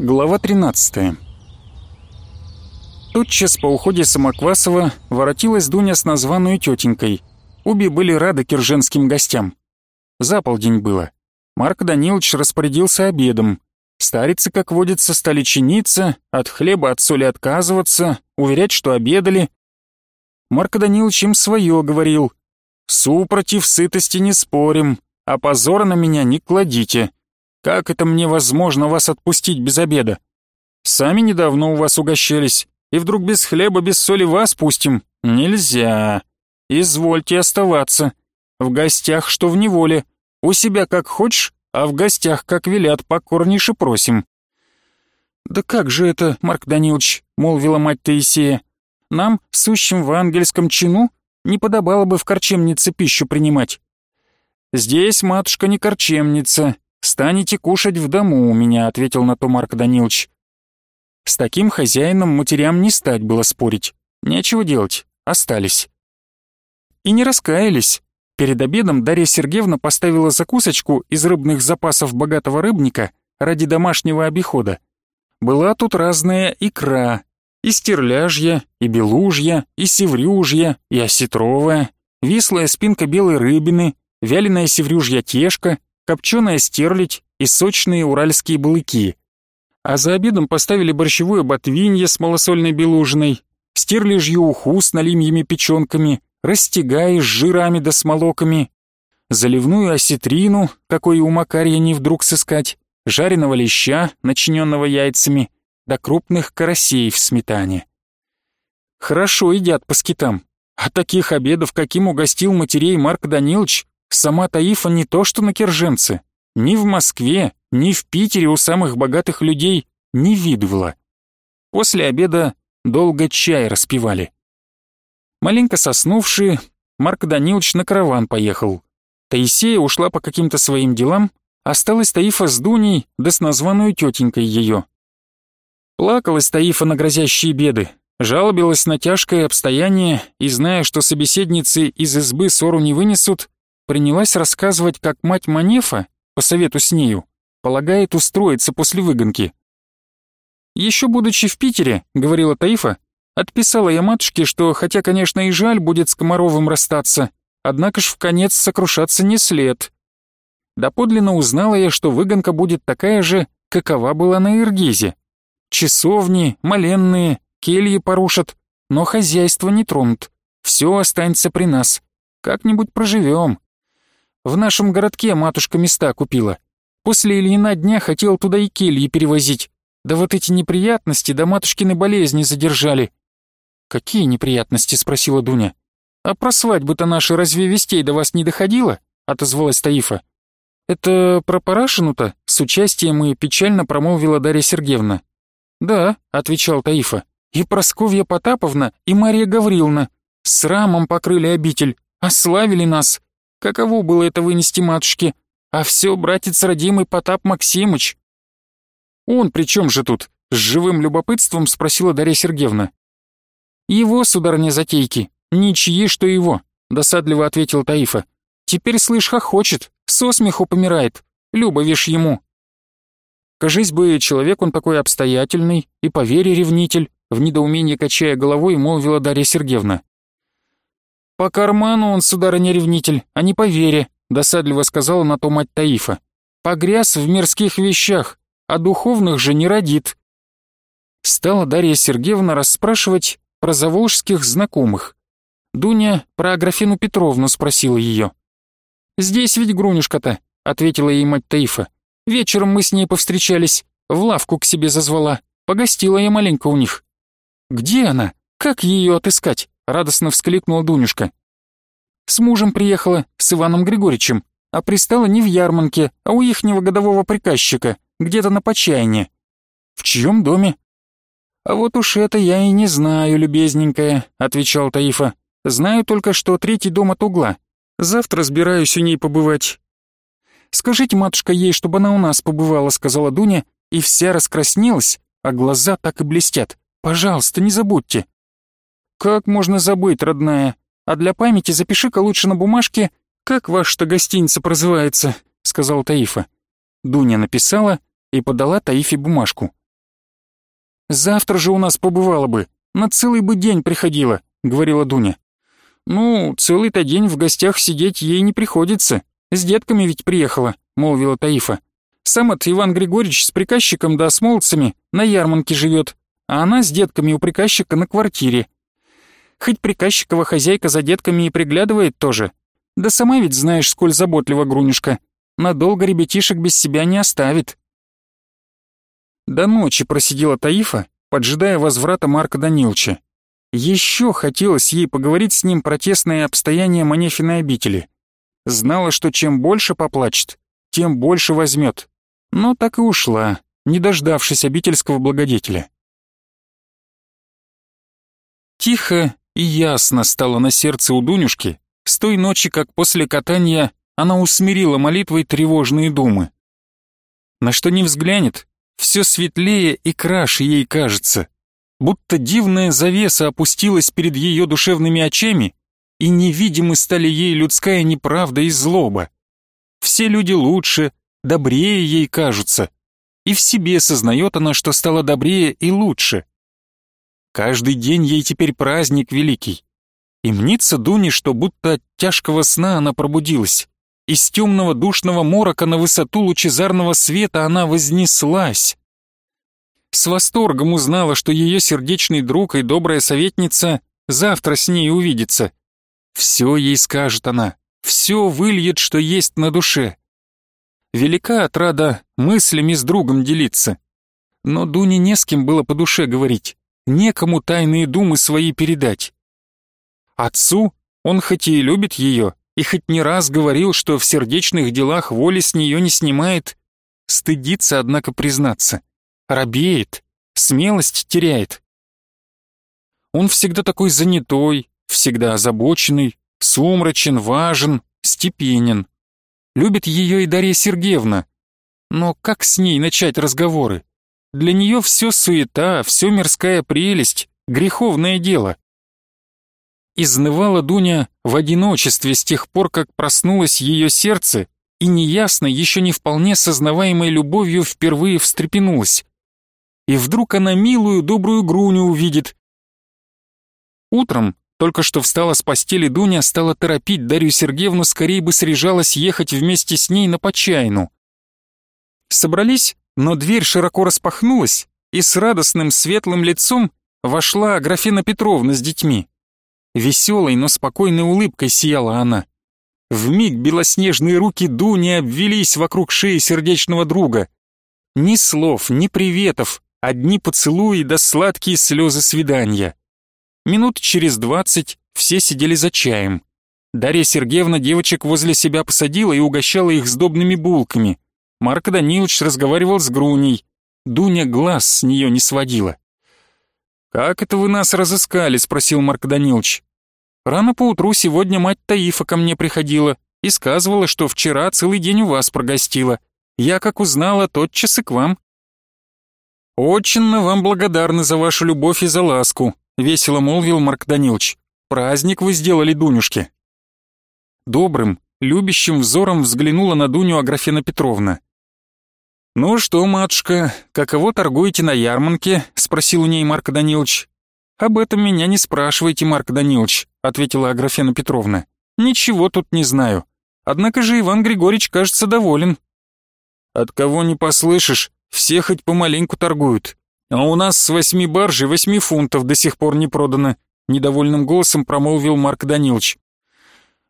Глава 13 Тотчас по уходе Самоквасова воротилась Дуня с названную тетенькой. Обе были рады кирженским гостям. За полдень было. Марк Данилович распорядился обедом. Старицы, как водится, стали чиниться, от хлеба, от соли отказываться, уверять, что обедали. Марк Данилович им свое говорил. «Супротив сытости не спорим, а позора на меня не кладите. Как это мне возможно вас отпустить без обеда? Сами недавно у вас угощались, и вдруг без хлеба, без соли вас пустим? Нельзя. Извольте оставаться. В гостях, что в неволе. У себя как хочешь, а в гостях, как велят, покорнейше просим». «Да как же это, Марк Данилович?» — молвила мать Таисея. «Нам, сущим в ангельском чину, не подобало бы в корчемнице пищу принимать». «Здесь, матушка, не корчемница, «Станете кушать в дому у меня», — ответил на то Марк Данилович. С таким хозяином матерям не стать было спорить. Нечего делать, остались. И не раскаялись. Перед обедом Дарья Сергеевна поставила закусочку из рыбных запасов богатого рыбника ради домашнего обихода. Была тут разная икра, и стерляжья, и белужья, и севрюжья, и осетровая, вислая спинка белой рыбины, вяленая севрюжья тешка, копченая стерлядь и сочные уральские балыки. А за обедом поставили борщевое ботвинье с малосольной белужиной, стерлядью уху с налимьями печенками, растягай с жирами да смолоками, заливную осетрину, какой у Макарья не вдруг сыскать, жареного леща, начиненного яйцами, да крупных карасей в сметане. Хорошо едят по скитам, а таких обедов, каким угостил матерей Марк Данилович, Сама Таифа не то что на Керженце, ни в Москве, ни в Питере у самых богатых людей не видывала. После обеда долго чай распивали. Маленько соснувший, Марк Данилович на караван поехал. Таисея ушла по каким-то своим делам, осталась Таифа с Дуней, да с названную тетенькой ее. Плакалась Таифа на грозящие беды, жалобилась на тяжкое обстояние и, зная, что собеседницы из избы ссору не вынесут, принялась рассказывать, как мать Манефа, по совету с нею, полагает устроиться после выгонки. «Еще будучи в Питере», — говорила Таифа, отписала я матушке, что, хотя, конечно, и жаль будет с Комаровым расстаться, однако ж в конец сокрушаться не след. Доподлинно узнала я, что выгонка будет такая же, какова была на Иргизе. Часовни, моленные, кельи порушат, но хозяйство не тронут. Все останется при нас. Как-нибудь проживем. В нашем городке матушка места купила. После Ильина дня хотел туда и кельи перевозить. Да вот эти неприятности да матушкины болезни задержали». «Какие неприятности?» — спросила Дуня. «А про свадьбу-то наши разве вестей до вас не доходило?» — отозвалась Таифа. «Это про Парашину-то?» — с участием и печально промолвила Дарья Сергеевна. «Да», — отвечал Таифа. «И Просковья Потаповна, и Мария Гавриловна. С рамом покрыли обитель, ославили нас. Каково было это вынести матушке? А все, братец родимый Потап Максимыч. Он при чем же тут? С живым любопытством спросила Дарья Сергеевна. Его, сударыня, затейки. Ничьи, что его, досадливо ответил Таифа. Теперь, слышь, хохочет, со смеху помирает. Люба вишь ему. Кажись бы, человек он такой обстоятельный и по вере ревнитель, в недоумении качая головой, молвила Дарья Сергеевна. «По карману он, сударыня-ревнитель, а не по вере», досадливо сказала на то мать Таифа. «Погряз в мирских вещах, а духовных же не родит». Стала Дарья Сергеевна расспрашивать про заволжских знакомых. Дуня про Аграфену Петровну спросила ее. «Здесь ведь Грунюшка-то», — ответила ей мать Таифа. «Вечером мы с ней повстречались, в лавку к себе зазвала, погостила я маленько у них». «Где она? Как ее отыскать?» Радостно вскликнула Дунюшка. С мужем приехала, с Иваном Григорьевичем, а пристала не в Ярманке, а у ихнего годового приказчика, где-то на Почайне. В чьем доме? А вот уж это я и не знаю, любезненькая, отвечал Таифа. Знаю только, что третий дом от угла. Завтра собираюсь у ней побывать. Скажите, матушка, ей, чтобы она у нас побывала, сказала Дуня, и вся раскраснелась, а глаза так и блестят. Пожалуйста, не забудьте. «Как можно забыть, родная? А для памяти запиши-ка лучше на бумажке, как ваша-то гостиница прозывается», — сказал Таифа. Дуня написала и подала Таифе бумажку. Завтра же у нас побывала бы, на целый бы день приходила», — говорила Дуня. «Ну, целый-то день в гостях сидеть ей не приходится. С детками ведь приехала», — молвила Таифа. «Сам от Иван Григорьевич с приказчиком да с молодцами на ярмарке живет, а она с детками у приказчика на квартире. Хоть приказчикова хозяйка за детками и приглядывает тоже. Да сама ведь знаешь, сколь заботлива Грунюшка. Надолго ребятишек без себя не оставит». До ночи просидела Таифа, поджидая возврата Марка Данилча. Еще хотелось ей поговорить с ним про тесное обстояние Манефиной обители. Знала, что чем больше поплачет, тем больше возьмет. Но так и ушла, не дождавшись обительского благодетеля. Тихо и ясно стало на сердце у Дунюшки с той ночи, как после катания она усмирила молитвой тревожные думы. На что не взглянет, все светлее и краше ей кажется, будто дивная завеса опустилась перед ее душевными очами, и невидимы стали ей людская неправда и злоба. Все люди лучше, добрее ей кажутся, и в себе сознает она, что стала добрее и лучше. Каждый день ей теперь праздник великий. И мнится Дуне, что будто от тяжкого сна она пробудилась. Из темного душного морока на высоту лучезарного света она вознеслась. С восторгом узнала, что ее сердечный друг и добрая советница завтра с ней увидится. Все ей скажет она, все выльет, что есть на душе. Велика отрада мыслями с другом делиться. Но Дуне не с кем было по душе говорить, некому тайные думы свои передать. Отцу он хоть и любит ее, и хоть не раз говорил, что в сердечных делах воли с нее не снимает, стыдится, однако, признаться. Робеет, смелость теряет. Он всегда такой занятой, всегда озабоченный, сумрачен, важен, степенен. Любит ее и Дарья Сергеевна. Но как с ней начать разговоры? Для нее все суета, все мирская прелесть, греховное дело. Изнывала Дуня в одиночестве с тех пор, как проснулось ее сердце, и неясно, еще не вполне сознаваемой любовью впервые встрепенулась. И вдруг она милую, добрую Груню увидит. Утром, только что встала с постели Дуня, стала торопить Дарью Сергеевну, скорее бы срежалась ехать вместе с ней на Почайну. Собрались, но дверь широко распахнулась, и с радостным светлым лицом вошла Аграфена Петровна с детьми. Веселой, но спокойной улыбкой сияла она. Вмиг белоснежные руки Дуни обвелись вокруг шеи сердечного друга. Ни слов, ни приветов, одни поцелуи да сладкие слезы свидания. Минут через двадцать все сидели за чаем. Дарья Сергеевна девочек возле себя посадила и угощала их сдобными булками. Марк Данилович разговаривал с Груней. Дуня глаз с нее не сводила. «Как это вы нас разыскали?» — спросил Марк Данилович. «Рано поутру сегодня мать Таифа ко мне приходила и сказывала, что вчера целый день у вас прогостила. Я, как узнала, тотчас и к вам». «Очень вам благодарны за вашу любовь и за ласку», — весело молвил Марк Данилович. «Праздник вы сделали Дунюшке». Добрым, любящим взором взглянула на Дуню Аграфена Петровна. «Ну что, матушка, каково торгуете на ярмарке?» — спросил у ней Марк Данилович. «Об этом меня не спрашивайте, Марк Данилович», — ответила Аграфена Петровна. «Ничего тут не знаю. Однако же Иван Григорьевич, кажется, доволен». «От кого не послышишь, все хоть помаленьку торгуют. А у нас с восьми баржей восьми фунтов до сих пор не продано», — недовольным голосом промолвил Марк Данилович.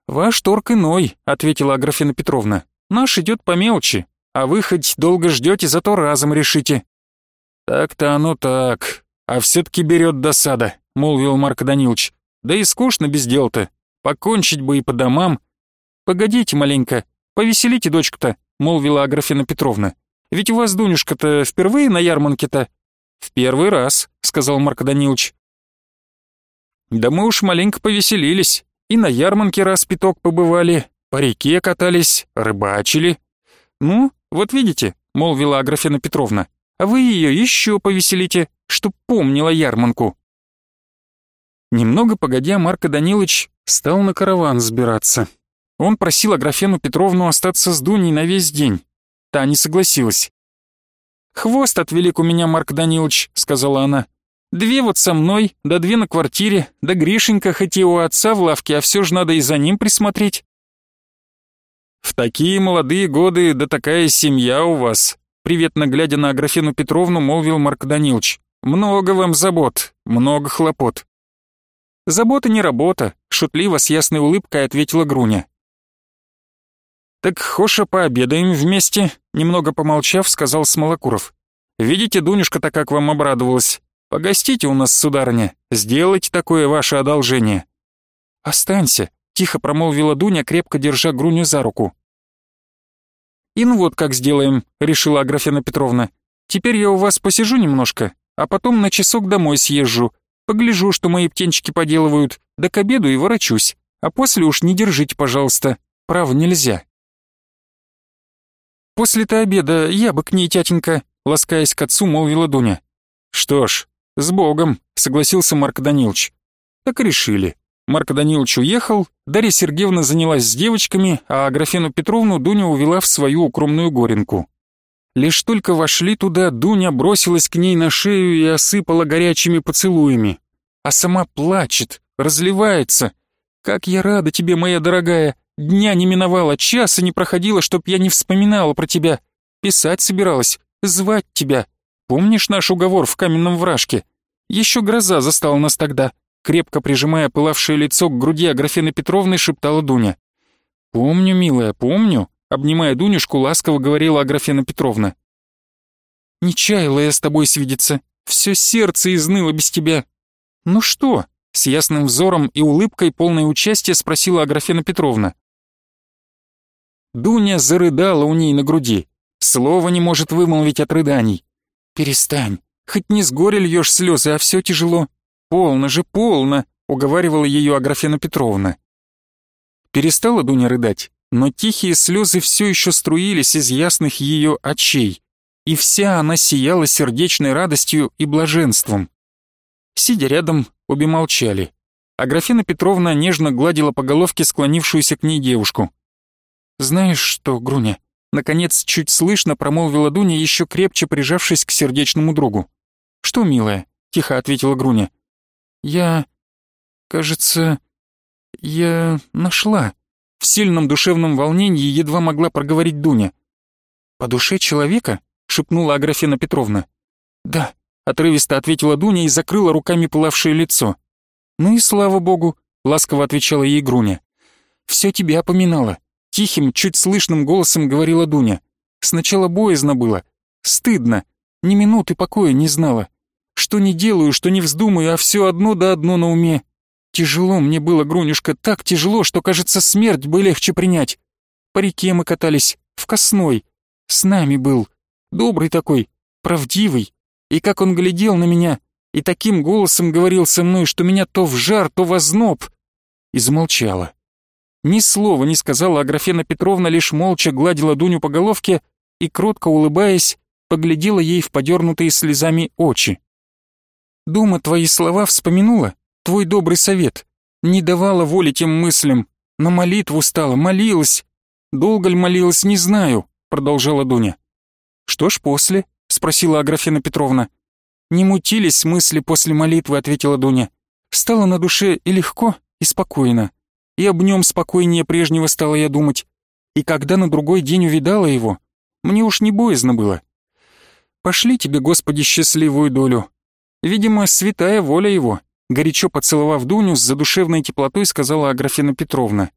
«Ваш торг иной», — ответила Аграфена Петровна. «Наш идет по мелочи, а вы хоть долго ждете, зато разом решите». «Так-то оно так, а все-таки берет досада», — молвил Марк Данилович. «Да и скучно без дел-то. Покончить бы и по домам». «Погодите маленько, повеселите дочку-то», — молвила Аграфена Петровна. «Ведь у вас Дунюшка-то впервые на ярмарке-то?» «В первый раз», — сказал Марк Данилович. «Да мы уж маленько повеселились, и на ярмарке раз пяток побывали, по реке катались, рыбачили. Ну, «Вот видите», — молвила Аграфена Петровна, «а вы ее еще повеселите, чтоб помнила ярманку». Немного погодя, Марко Данилович стал на караван сбираться. Он просил Аграфену Петровну остаться с Дуней на весь день. Та не согласилась. «Хвост отвелик у меня, Марк Данилович», — сказала она. «Две вот со мной, да две на квартире, да Гришенька хоть и у отца в лавке, а все же надо и за ним присмотреть». «В такие молодые годы, да такая семья у вас», приветно глядя на Аграфену Петровну, молвил Марк Данилович. «Много вам забот, много хлопот». «Забота не работа», — шутливо с ясной улыбкой ответила Груня. «Так Хоша пообедаем вместе», — немного помолчав, сказал Смолокуров. «Видите, Дунюшка-то как вам обрадовалась. Погостите у нас, сударыня, сделайте такое ваше одолжение». «Останься», — тихо промолвила Дуня, крепко держа Груню за руку. «И ну вот как сделаем», — решила Аграфена Петровна. «Теперь я у вас посижу немножко, а потом на часок домой съезжу. Погляжу, что мои птенчики поделывают, да к обеду и ворочусь. А после уж не держите, пожалуйста. Право нельзя». «После-то обеда я бы к ней, тятенька», — ласкаясь к отцу, молвила Дуня. «Что ж, с Богом», — согласился Марк Данилович. «Так и решили». Марк Данилович уехал, Дарья Сергеевна занялась с девочками, а Аграфену Петровну Дуня увела в свою укромную горенку. Лишь только вошли туда, Дуня бросилась к ней на шею и осыпала горячими поцелуями. А сама плачет, разливается. «Как я рада тебе, моя дорогая! Дня не миновало, часа не проходило, чтоб я не вспоминала про тебя. Писать собиралась, звать тебя. Помнишь наш уговор в каменном вражке? Еще гроза застала нас тогда. Крепко прижимая пылавшее лицо к груди Аграфены Петровны, шептала Дуня. «Помню, милая, помню», — обнимая Дунюшку, ласково говорила Аграфена Петровна. «Не чаяла я с тобой свидеться. Все сердце изныло без тебя. Ну что?» — с ясным взором и улыбкой полной участия спросила Аграфена Петровна. Дуня зарыдала у ней на груди. Слова не может вымолвить от рыданий. «Перестань, хоть не с горя льешь слезы, а все тяжело. Полно же, полно!» — уговаривала ее Аграфена Петровна. Перестала Дуня рыдать, но тихие слезы все еще струились из ясных ее очей, и вся она сияла сердечной радостью и блаженством. Сидя рядом, обе молчали. Аграфена Петровна нежно гладила по головке склонившуюся к ней девушку. «Знаешь что, Груня?» Наконец, чуть слышно промолвила Дуня, еще крепче прижавшись к сердечному другу. «Что, милая?» — тихо ответила Груня. «Я... кажется... я нашла». В сильном душевном волнении едва могла проговорить Дуня. «По душе человека?» — шепнула Аграфена Петровна. «Да», — отрывисто ответила Дуня и закрыла руками пылавшее лицо. «Ну и слава богу», — ласково отвечала ей Груня. «Все тебя поминала. Тихим, чуть слышным голосом говорила Дуня. Сначала боязно было, стыдно, ни минуты покоя не знала. Что не делаю, что не вздумаю, а все одно да одно на уме. Тяжело мне было, Грунюшка, так тяжело, что, кажется, смерть бы легче принять. По реке мы катались, в Косной. С нами был. Добрый такой, правдивый. И как он глядел на меня, и таким голосом говорил со мной, что меня то в жар, то в озноб. И замолчала. Ни слова не сказала Аграфена Петровна, лишь молча гладила Дуню по головке и, кротко улыбаясь, поглядела ей в подернутые слезами очи. «Дума твои слова вспомянула, твой добрый совет, не давала воли тем мыслям, на молитву стала, молилась. Долго ли молилась, не знаю», — продолжала Дуня. «Что ж после?» — спросила Аграфена Петровна. «Не мутились мысли после молитвы», — ответила Дуня. «Стало на душе и легко, и спокойно и об нем спокойнее прежнего стала я думать. И когда на другой день увидала его, мне уж не боязно было. Пошли тебе, Господи, счастливую долю. Видимо, святая воля его, горячо поцеловав Дуню, с задушевной теплотой сказала Аграфена Петровна.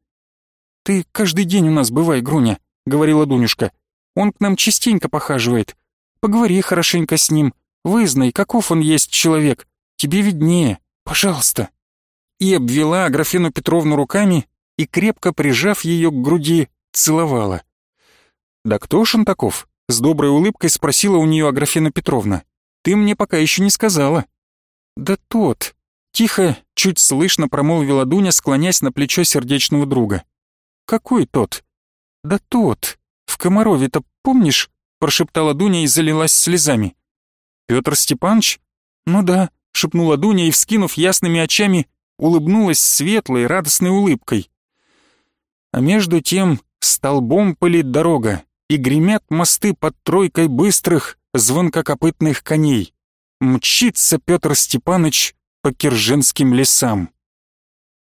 «Ты каждый день у нас бывай, Груня», — говорила Дунюшка. «Он к нам частенько похаживает. Поговори хорошенько с ним, вызнай, каков он есть человек. Тебе виднее, пожалуйста» и обвела Аграфену Петровну руками и, крепко прижав ее к груди, целовала. «Да кто ж он таков?» — с доброй улыбкой спросила у нее Аграфена Петровна. «Ты мне пока еще не сказала». «Да тот», — тихо, чуть слышно промолвила Дуня, склонясь на плечо сердечного друга. «Какой тот?» «Да тот. В Комарове-то помнишь?» — прошептала Дуня и залилась слезами. «Петр Степанович?» «Ну да», — шепнула Дуня и, вскинув ясными очами, улыбнулась светлой, радостной улыбкой. А между тем столбом пылит дорога, и гремят мосты под тройкой быстрых, звонкокопытных коней. Мчится Петр Степаныч по кирженским лесам.